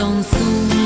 当宿。